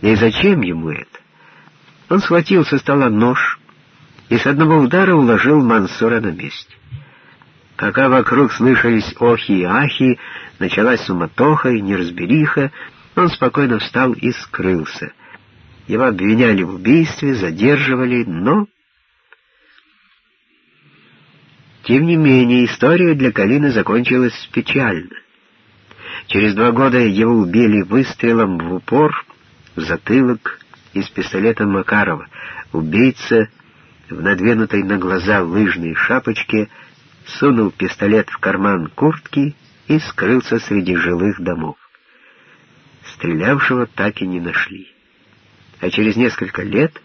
И зачем ему это? Он схватил со стола нож и с одного удара уложил Мансура на месте. Пока вокруг слышались охи и ахи, началась суматоха и неразбериха, он спокойно встал и скрылся. Его обвиняли в убийстве, задерживали, но... Тем не менее, история для Калины закончилась печально. Через два года его убили выстрелом в упор, затылок из пистолета Макарова. Убийца в надвинутой на глаза лыжной шапочке сунул пистолет в карман куртки и скрылся среди жилых домов. Стрелявшего так и не нашли. А через несколько лет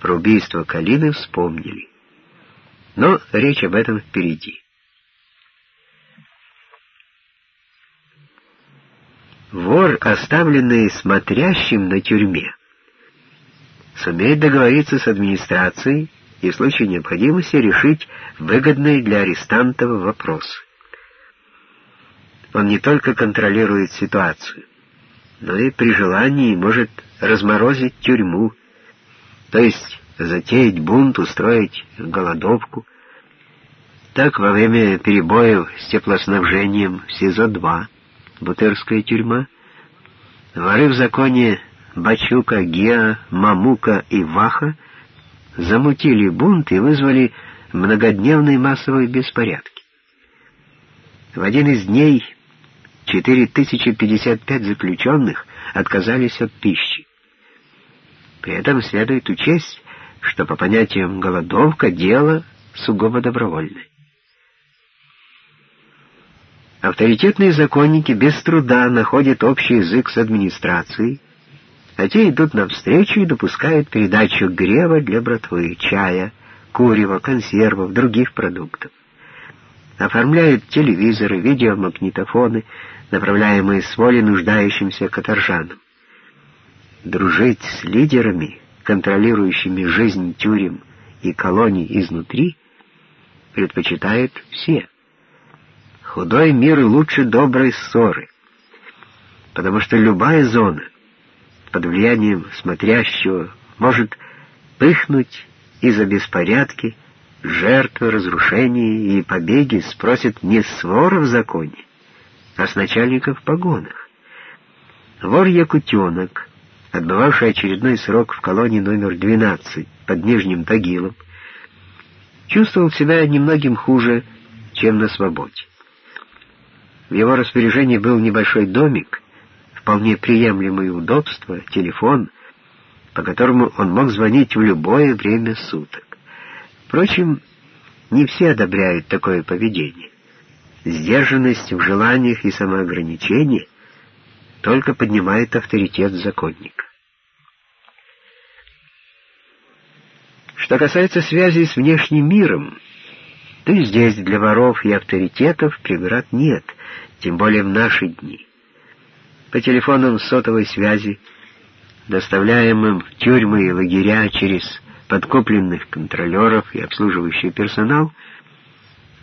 про убийство Калины вспомнили. Но речь об этом впереди. Вор, оставленный смотрящим на тюрьме, сумеет договориться с администрацией и в случае необходимости решить выгодные для арестантов вопросы. Он не только контролирует ситуацию, но и при желании может разморозить тюрьму, то есть затеять бунт, устроить голодовку. Так во время перебоев с теплоснабжением в СИЗО-2, Бутырская тюрьма, воры в законе Бачука, Геа, Мамука и Ваха замутили бунт и вызвали многодневные массовые беспорядки. В один из дней 4055 заключенных отказались от пищи. При этом следует учесть, что по понятиям голодовка дело сугубо добровольное. Авторитетные законники без труда находят общий язык с администрацией, а те идут навстречу и допускают передачу грева для братвы, чая, курева, консервов, других продуктов. Оформляют телевизоры, видеомагнитофоны, направляемые с воли нуждающимся каторжанам. Дружить с лидерами, контролирующими жизнь тюрем и колоний изнутри, предпочитают все. Худой мир лучше доброй ссоры, потому что любая зона — под влиянием смотрящего может пыхнуть из-за беспорядки, жертвы, разрушения и побеги спросят не с вора в законе, а с начальника в погонах. Вор-якутенок, отбывавший очередной срок в колонии номер 12 под Нижним Тагилом, чувствовал себя немногим хуже, чем на свободе. В его распоряжении был небольшой домик, вполне приемлемые удобства, телефон, по которому он мог звонить в любое время суток. Впрочем, не все одобряют такое поведение. Сдержанность в желаниях и самоограничение только поднимает авторитет законника. Что касается связи с внешним миром, то здесь для воров и авторитетов преград нет, тем более в наши дни по телефонам сотовой связи, доставляемым в тюрьмы и лагеря через подкупленных контролеров и обслуживающий персонал,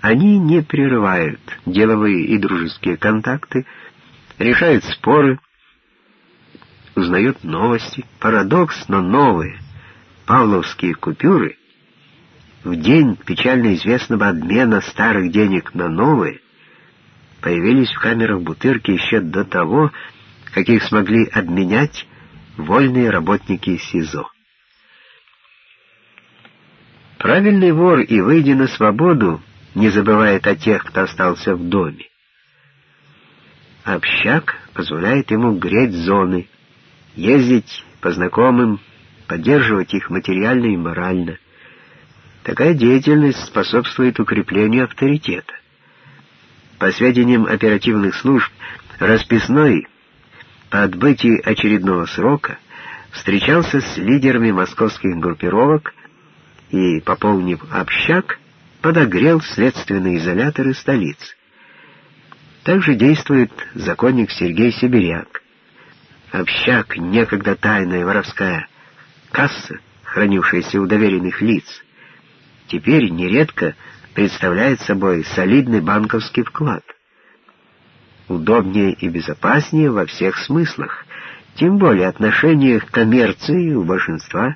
они не прерывают деловые и дружеские контакты, решают споры, узнают новости. Парадокс, но новые. Павловские купюры в день печально известного обмена старых денег на новые появились в камерах Бутырки еще до того, каких смогли обменять вольные работники СИЗО. Правильный вор и, выйдя на свободу, не забывает о тех, кто остался в доме. Общак позволяет ему греть зоны, ездить по знакомым, поддерживать их материально и морально. Такая деятельность способствует укреплению авторитета. По сведениям оперативных служб, расписной по отбытии очередного срока встречался с лидерами московских группировок и, пополнив общак, подогрел следственные изоляторы столицы. Также действует законник Сергей Сибиряк. Общак, некогда тайная воровская касса, хранившаяся у доверенных лиц, теперь нередко представляет собой солидный банковский вклад удобнее и безопаснее во всех смыслах. Тем более отношение к коммерции у большинства